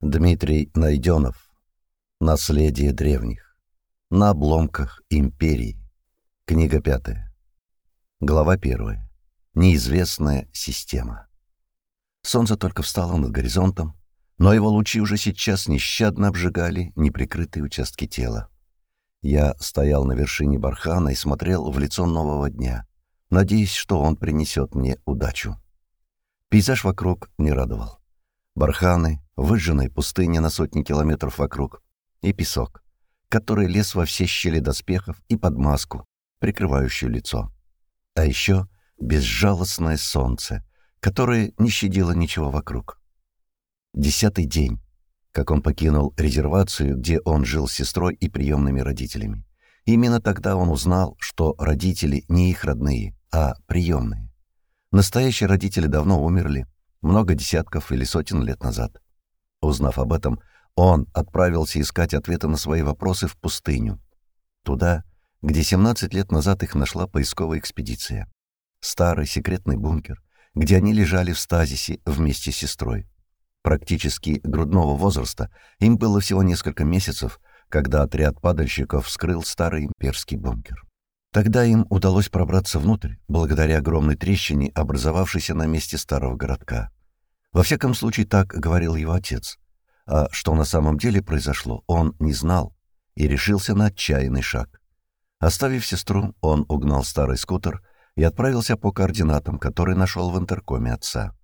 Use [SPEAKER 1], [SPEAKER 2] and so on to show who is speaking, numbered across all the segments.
[SPEAKER 1] Дмитрий Найденов. Наследие древних. На обломках империи. Книга пятая. Глава первая. Неизвестная система. Солнце только встало над горизонтом, но его лучи уже сейчас нещадно обжигали неприкрытые участки тела. Я стоял на вершине бархана и смотрел в лицо нового дня, надеясь, что он принесет мне удачу. Пейзаж вокруг не радовал. Барханы, выжженная пустыня на сотни километров вокруг и песок, который лез во все щели доспехов и под маску, прикрывающую лицо. А еще безжалостное солнце, которое не щадило ничего вокруг. Десятый день, как он покинул резервацию, где он жил с сестрой и приемными родителями. Именно тогда он узнал, что родители не их родные, а приемные. Настоящие родители давно умерли, много десятков или сотен лет назад. Узнав об этом, он отправился искать ответы на свои вопросы в пустыню. Туда, где 17 лет назад их нашла поисковая экспедиция. Старый секретный бункер, где они лежали в стазисе вместе с сестрой. Практически грудного возраста, им было всего несколько месяцев, когда отряд падальщиков вскрыл старый имперский бункер. Тогда им удалось пробраться внутрь, благодаря огромной трещине, образовавшейся на месте старого городка. Во всяком случае, так говорил его отец. А что на самом деле произошло, он не знал и решился на отчаянный шаг. Оставив сестру, он угнал старый скутер и отправился по координатам, которые нашел в интеркоме отца.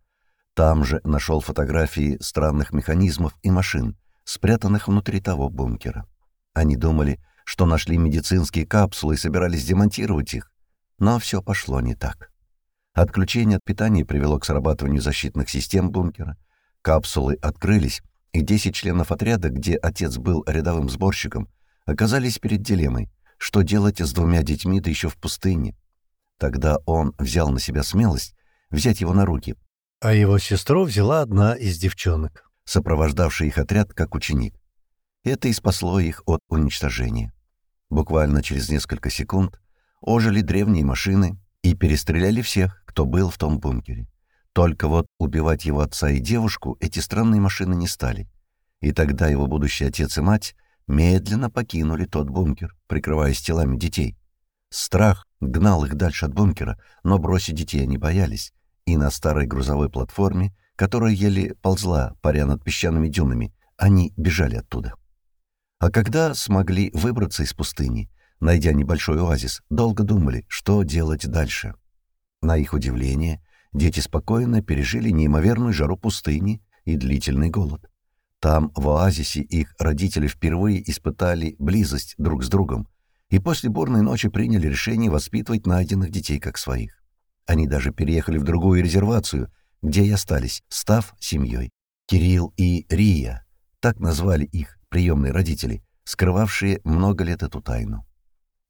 [SPEAKER 1] Там же нашел фотографии странных механизмов и машин, спрятанных внутри того бункера. Они думали, что нашли медицинские капсулы и собирались демонтировать их. Но все пошло не так. Отключение от питания привело к срабатыванию защитных систем бункера. Капсулы открылись, и 10 членов отряда, где отец был рядовым сборщиком, оказались перед дилеммой, что делать с двумя детьми, да еще в пустыне. Тогда он взял на себя смелость взять его на руки. А его сестру взяла одна из девчонок, сопровождавшая их отряд как ученик. Это и спасло их от уничтожения. Буквально через несколько секунд ожили древние машины и перестреляли всех, кто был в том бункере. Только вот убивать его отца и девушку эти странные машины не стали. И тогда его будущий отец и мать медленно покинули тот бункер, прикрываясь телами детей. Страх гнал их дальше от бункера, но бросить детей они боялись. И на старой грузовой платформе, которая еле ползла, паря над песчаными дюнами, они бежали оттуда. А когда смогли выбраться из пустыни, найдя небольшой оазис, долго думали, что делать дальше. На их удивление, дети спокойно пережили неимоверную жару пустыни и длительный голод. Там, в оазисе, их родители впервые испытали близость друг с другом и после бурной ночи приняли решение воспитывать найденных детей как своих. Они даже переехали в другую резервацию, где и остались, став семьей. Кирилл и Рия, так назвали их приемные родители, скрывавшие много лет эту тайну.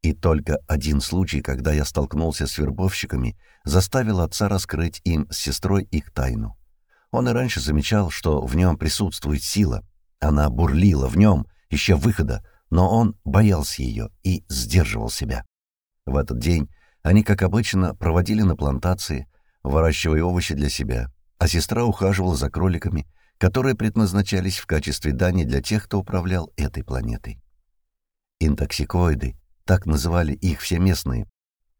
[SPEAKER 1] И только один случай, когда я столкнулся с вербовщиками, заставил отца раскрыть им с сестрой их тайну. Он и раньше замечал, что в нем присутствует сила. Она бурлила в нем, ища выхода, но он боялся ее и сдерживал себя. В этот день они, как обычно, проводили на плантации, выращивая овощи для себя, а сестра ухаживала за кроликами, которые предназначались в качестве дани для тех, кто управлял этой планетой. Интоксикоиды, так называли их все местные.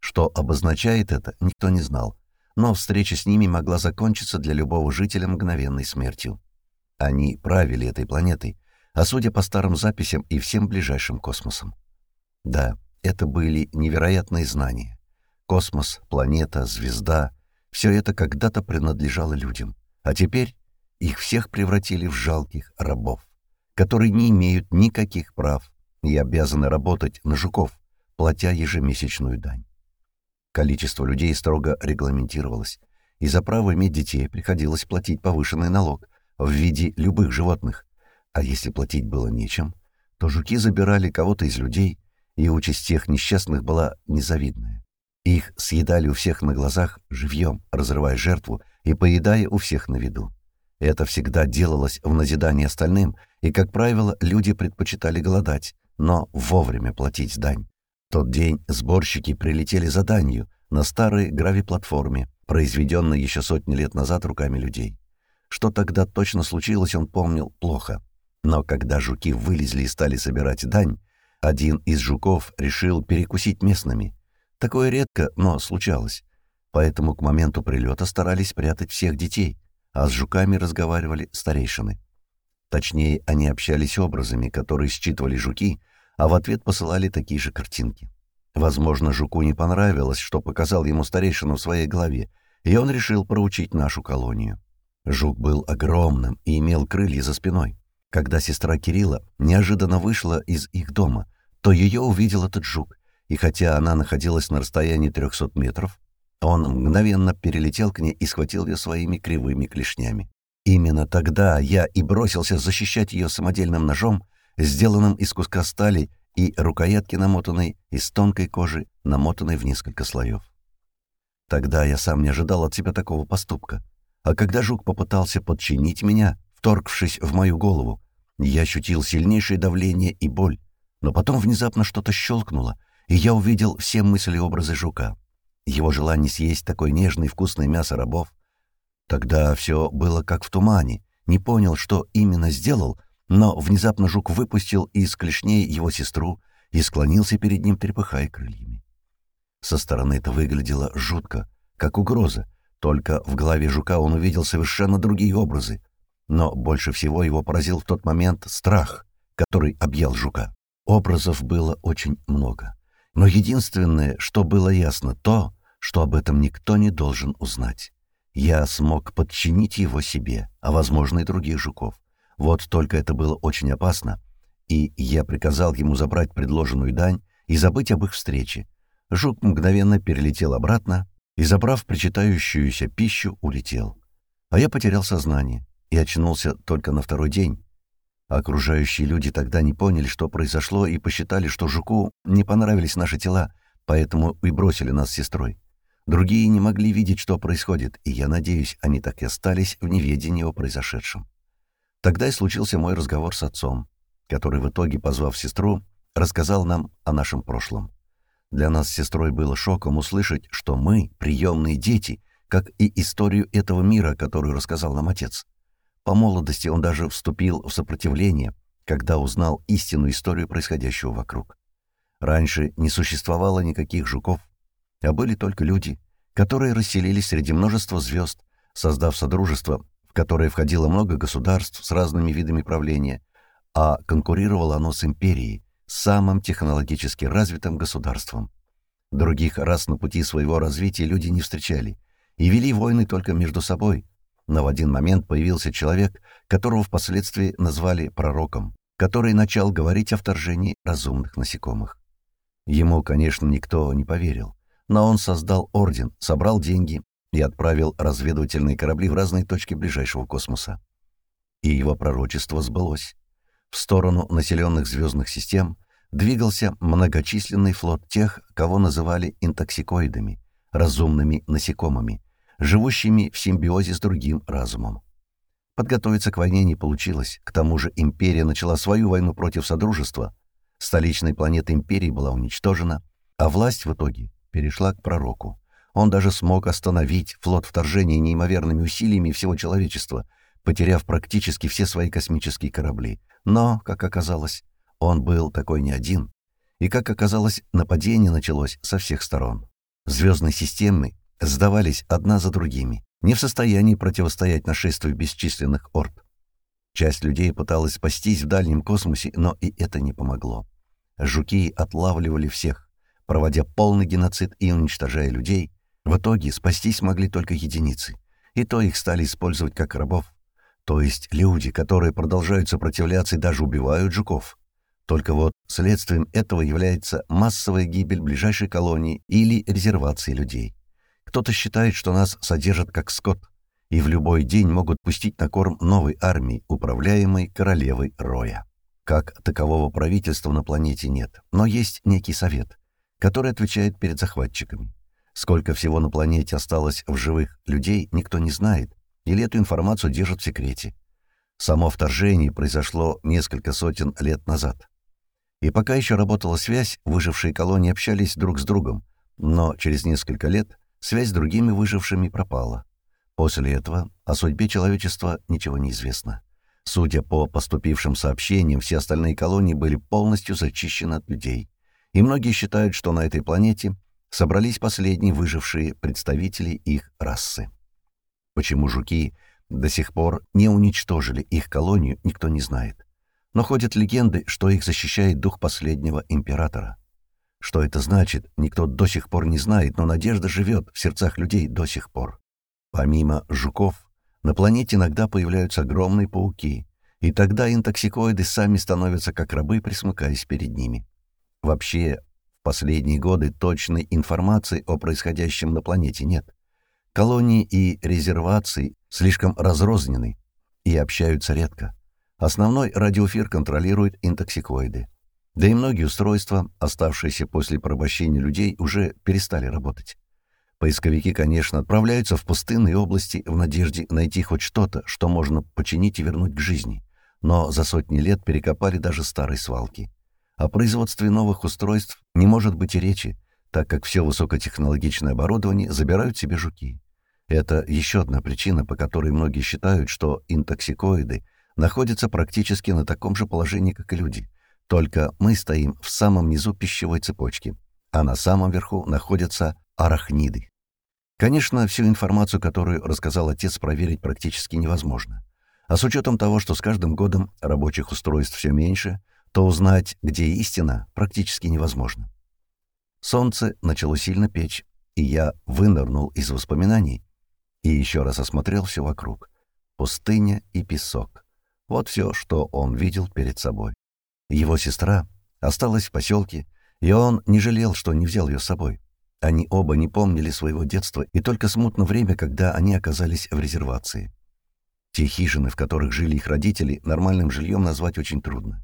[SPEAKER 1] Что обозначает это, никто не знал, но встреча с ними могла закончиться для любого жителя мгновенной смертью. Они правили этой планетой, а судя по старым записям и всем ближайшим космосом. Да, это были невероятные знания. Космос, планета, звезда — все это когда-то принадлежало людям, а теперь их всех превратили в жалких рабов, которые не имеют никаких прав и обязаны работать на жуков, платя ежемесячную дань. Количество людей строго регламентировалось, и за право иметь детей приходилось платить повышенный налог в виде любых животных, а если платить было нечем, то жуки забирали кого-то из людей, и участь тех несчастных была незавидная. Их съедали у всех на глазах живьем, разрывая жертву и поедая у всех на виду. Это всегда делалось в назидание остальным, и, как правило, люди предпочитали голодать, но вовремя платить дань. В тот день сборщики прилетели за данью на старой гравиплатформе, произведенной еще сотни лет назад руками людей. Что тогда точно случилось, он помнил плохо. Но когда жуки вылезли и стали собирать дань, один из жуков решил перекусить местными. Такое редко, но случалось. Поэтому к моменту прилета старались прятать всех детей, а с жуками разговаривали старейшины. Точнее, они общались образами, которые считывали жуки, а в ответ посылали такие же картинки. Возможно, жуку не понравилось, что показал ему старейшину в своей голове, и он решил проучить нашу колонию. Жук был огромным и имел крылья за спиной. Когда сестра Кирилла неожиданно вышла из их дома, то ее увидел этот жук, и хотя она находилась на расстоянии 300 метров, он мгновенно перелетел к ней и схватил ее своими кривыми клешнями. Именно тогда я и бросился защищать ее самодельным ножом, сделанным из куска стали и рукоятки, намотанной из тонкой кожи, намотанной в несколько слоев. Тогда я сам не ожидал от себя такого поступка. А когда жук попытался подчинить меня, вторгшись в мою голову, я ощутил сильнейшее давление и боль, но потом внезапно что-то щелкнуло, и я увидел все мысли и образы жука. Его желание съесть такое нежное и вкусное мясо рабов. Тогда все было как в тумане, не понял, что именно сделал, но внезапно жук выпустил из клешней его сестру и склонился перед ним, трепыхая крыльями. Со стороны это выглядело жутко, как угроза, только в голове жука он увидел совершенно другие образы. Но больше всего его поразил в тот момент страх, который объял жука. Образов было очень много. Но единственное, что было ясно, то, что об этом никто не должен узнать. Я смог подчинить его себе, а, возможно, и других жуков. Вот только это было очень опасно, и я приказал ему забрать предложенную дань и забыть об их встрече. Жук мгновенно перелетел обратно, и, забрав причитающуюся пищу, улетел. А я потерял сознание и очнулся только на второй день. окружающие люди тогда не поняли, что произошло, и посчитали, что жуку не понравились наши тела, поэтому и бросили нас с сестрой. Другие не могли видеть, что происходит, и я надеюсь, они так и остались в неведении о произошедшем. Тогда и случился мой разговор с отцом, который в итоге, позвав сестру, рассказал нам о нашем прошлом. Для нас с сестрой было шоком услышать, что мы — приемные дети, как и историю этого мира, которую рассказал нам отец. По молодости он даже вступил в сопротивление, когда узнал истинную историю происходящего вокруг. Раньше не существовало никаких жуков, а были только люди, которые расселились среди множества звезд, создав содружество, в которое входило много государств с разными видами правления, а конкурировало оно с империей, самым технологически развитым государством. Других рас на пути своего развития люди не встречали и вели войны только между собой. Но в один момент появился человек, которого впоследствии назвали пророком, который начал говорить о вторжении разумных насекомых. Ему, конечно, никто не поверил, но он создал орден, собрал деньги и отправил разведывательные корабли в разные точки ближайшего космоса. И его пророчество сбылось. В сторону населенных звездных систем двигался многочисленный флот тех, кого называли интоксикоидами, разумными насекомыми, живущими в симбиозе с другим разумом. Подготовиться к войне не получилось, к тому же империя начала свою войну против Содружества, столичная планета империи была уничтожена, а власть в итоге перешла к пророку. Он даже смог остановить флот вторжения неимоверными усилиями всего человечества, потеряв практически все свои космические корабли. Но, как оказалось, он был такой не один. И, как оказалось, нападение началось со всех сторон. Звездные системы сдавались одна за другими, не в состоянии противостоять нашествию бесчисленных орд. Часть людей пыталась спастись в дальнем космосе, но и это не помогло. Жуки отлавливали всех, проводя полный геноцид и уничтожая людей. В итоге спастись могли только единицы, и то их стали использовать как рабов. То есть люди, которые продолжают сопротивляться и даже убивают жуков. Только вот следствием этого является массовая гибель ближайшей колонии или резервации людей. Кто-то считает, что нас содержат как скот, и в любой день могут пустить на корм новой армии, управляемой королевой Роя. Как такового правительства на планете нет, но есть некий совет, который отвечает перед захватчиками. Сколько всего на планете осталось в живых людей, никто не знает, или эту информацию держат в секрете. Само вторжение произошло несколько сотен лет назад. И пока еще работала связь, выжившие колонии общались друг с другом, но через несколько лет связь с другими выжившими пропала. После этого о судьбе человечества ничего не известно. Судя по поступившим сообщениям, все остальные колонии были полностью зачищены от людей. И многие считают, что на этой планете собрались последние выжившие представители их расы. Почему жуки до сих пор не уничтожили их колонию, никто не знает. Но ходят легенды, что их защищает дух последнего императора. Что это значит, никто до сих пор не знает, но надежда живет в сердцах людей до сих пор. Помимо жуков, на планете иногда появляются огромные пауки, и тогда интоксикоиды сами становятся как рабы, присмыкаясь перед ними. Вообще, в последние годы точной информации о происходящем на планете нет. Колонии и резервации слишком разрознены и общаются редко. Основной радиоэфир контролирует интоксикоиды. Да и многие устройства, оставшиеся после порабощения людей, уже перестали работать. Поисковики, конечно, отправляются в пустынные области в надежде найти хоть что-то, что можно починить и вернуть к жизни. Но за сотни лет перекопали даже старые свалки. О производстве новых устройств не может быть и речи, так как все высокотехнологичное оборудование забирают себе жуки. Это еще одна причина, по которой многие считают, что интоксикоиды находятся практически на таком же положении, как и люди. Только мы стоим в самом низу пищевой цепочки, а на самом верху находятся арахниды. Конечно, всю информацию, которую рассказал отец, проверить практически невозможно. А с учетом того, что с каждым годом рабочих устройств все меньше, то узнать, где истина, практически невозможно. Солнце начало сильно печь, и я вынырнул из воспоминаний и еще раз осмотрел все вокруг. Пустыня и песок. Вот все, что он видел перед собой. Его сестра осталась в поселке, и он не жалел, что не взял ее с собой. Они оба не помнили своего детства и только смутно время, когда они оказались в резервации. Те хижины, в которых жили их родители, нормальным жильем назвать очень трудно.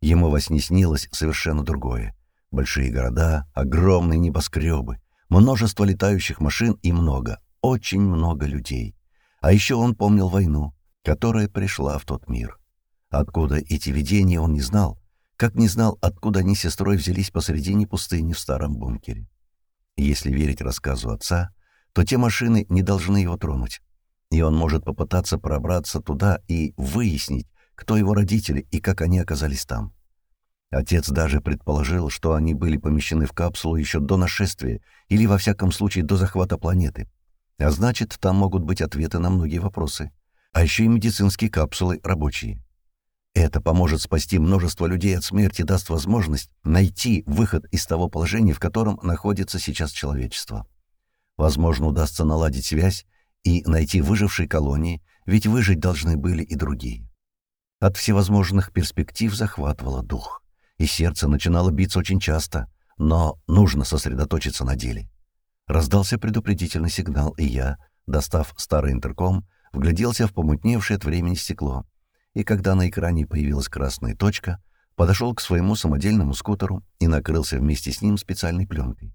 [SPEAKER 1] Ему во сне снилось совершенно другое. Большие города, огромные небоскребы, множество летающих машин и много, очень много людей. А еще он помнил войну, которая пришла в тот мир. Откуда эти видения он не знал, как не знал, откуда они сестрой взялись посредине пустыни в старом бункере. Если верить рассказу отца, то те машины не должны его тронуть, и он может попытаться пробраться туда и выяснить, кто его родители и как они оказались там. Отец даже предположил, что они были помещены в капсулу еще до нашествия или, во всяком случае, до захвата планеты, а значит, там могут быть ответы на многие вопросы. А еще и медицинские капсулы рабочие. Это поможет спасти множество людей от смерти, даст возможность найти выход из того положения, в котором находится сейчас человечество. Возможно, удастся наладить связь и найти выжившие колонии, ведь выжить должны были и другие. От всевозможных перспектив захватывало дух, и сердце начинало биться очень часто, но нужно сосредоточиться на деле. Раздался предупредительный сигнал, и я, достав старый интерком, вгляделся в помутневшее от времени стекло. И когда на экране появилась красная точка, подошел к своему самодельному скутеру и накрылся вместе с ним специальной пленкой.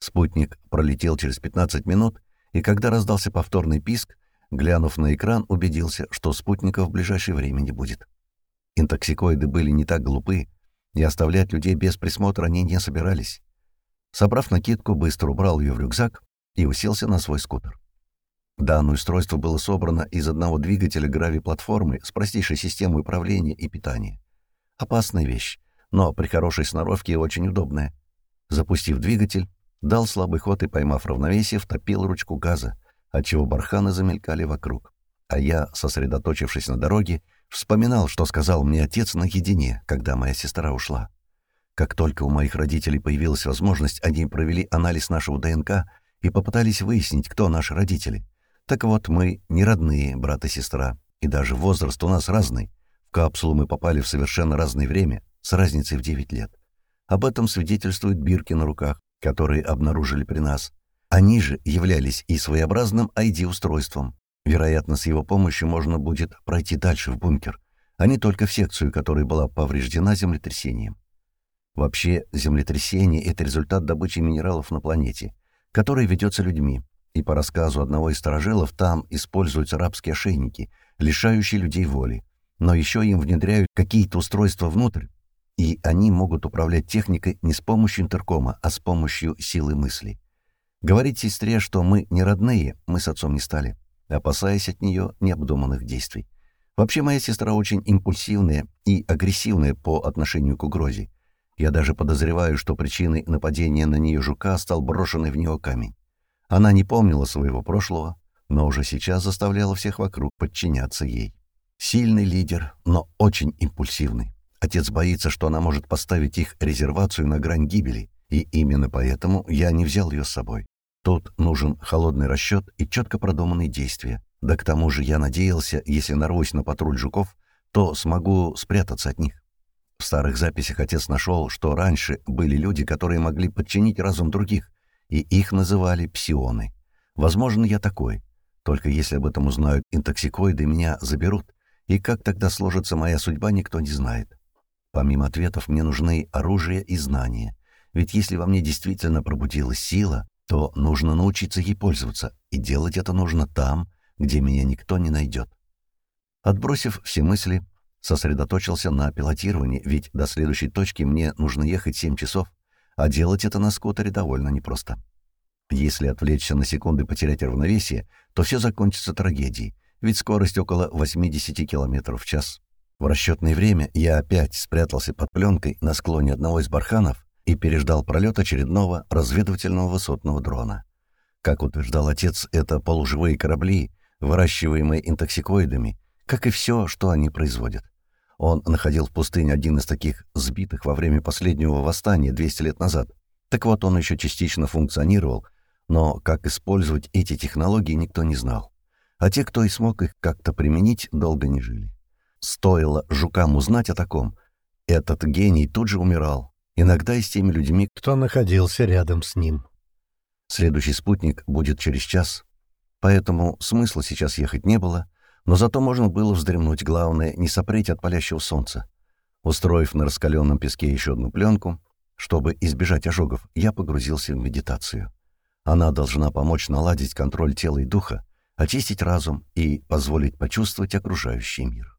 [SPEAKER 1] Спутник пролетел через 15 минут, и когда раздался повторный писк, глянув на экран, убедился, что спутников в ближайшее время не будет. Интоксикоиды были не так глупы, и оставлять людей без присмотра они не собирались. Собрав накидку, быстро убрал ее в рюкзак и уселся на свой скутер. Данное устройство было собрано из одного двигателя грави-платформы с простейшей системой управления и питания. Опасная вещь, но при хорошей сноровке очень удобная. Запустив двигатель, дал слабый ход и, поймав равновесие, втопил ручку газа, отчего барханы замелькали вокруг. А я, сосредоточившись на дороге, вспоминал, что сказал мне отец наедине, когда моя сестра ушла. Как только у моих родителей появилась возможность, они провели анализ нашего ДНК и попытались выяснить, кто наши родители. Так вот, мы не родные, брат и сестра, и даже возраст у нас разный. В капсулу мы попали в совершенно разное время, с разницей в 9 лет. Об этом свидетельствуют бирки на руках, которые обнаружили при нас. Они же являлись и своеобразным ID-устройством. Вероятно, с его помощью можно будет пройти дальше в бункер, а не только в секцию, которая была повреждена землетрясением. Вообще, землетрясение — это результат добычи минералов на планете, которая ведется людьми, и по рассказу одного из сторожилов там используются рабские ошейники, лишающие людей воли, но еще им внедряют какие-то устройства внутрь, и они могут управлять техникой не с помощью интеркома, а с помощью силы мысли. Говорить сестре, что мы не родные, мы с отцом не стали. опасаясь от нее необдуманных действий. Вообще, моя сестра очень импульсивная и агрессивная по отношению к угрозе. Я даже подозреваю, что причиной нападения на нее жука стал брошенный в него камень. Она не помнила своего прошлого, но уже сейчас заставляла всех вокруг подчиняться ей. Сильный лидер, но очень импульсивный. Отец боится, что она может поставить их резервацию на грань гибели, и именно поэтому я не взял ее с собой. Тут нужен холодный расчет и четко продуманные действия. Да к тому же я надеялся, если нарвусь на патруль жуков, то смогу спрятаться от них. В старых записях отец нашел, что раньше были люди, которые могли подчинить разум других, и их называли псионы. Возможно, я такой. Только если об этом узнают интоксикоиды, меня заберут, и как тогда сложится моя судьба, никто не знает. Помимо ответов, мне нужны оружие и знания. Ведь если во мне действительно пробудилась сила, то нужно научиться ей пользоваться, и делать это нужно там, где меня никто не найдет. Отбросив все мысли, сосредоточился на пилотировании, ведь до следующей точки мне нужно ехать 7 часов, а делать это на скутере довольно непросто. Если отвлечься на секунды и потерять равновесие, то все закончится трагедией, ведь скорость около 80 км в час. В расчетное время я опять спрятался под пленкой на склоне одного из барханов и переждал пролет очередного разведывательного высотного дрона. Как утверждал отец, это полуживые корабли, выращиваемые интоксикоидами, как и все, что они производят. Он находил в пустыне один из таких сбитых во время последнего восстания 200 лет назад. Так вот, он еще частично функционировал, но как использовать эти технологии никто не знал. А те, кто и смог их как-то применить, долго не жили. Стоило жукам узнать о таком, этот гений тут же умирал, иногда и с теми людьми, кто находился рядом с ним. Следующий спутник будет через час, поэтому смысла сейчас ехать не было — но зато можно было вздремнуть, главное, не сопреть от палящего солнца. Устроив на раскаленном песке еще одну пленку, чтобы избежать ожогов, я погрузился в медитацию. Она должна помочь наладить контроль тела и духа, очистить разум и позволить почувствовать окружающий мир.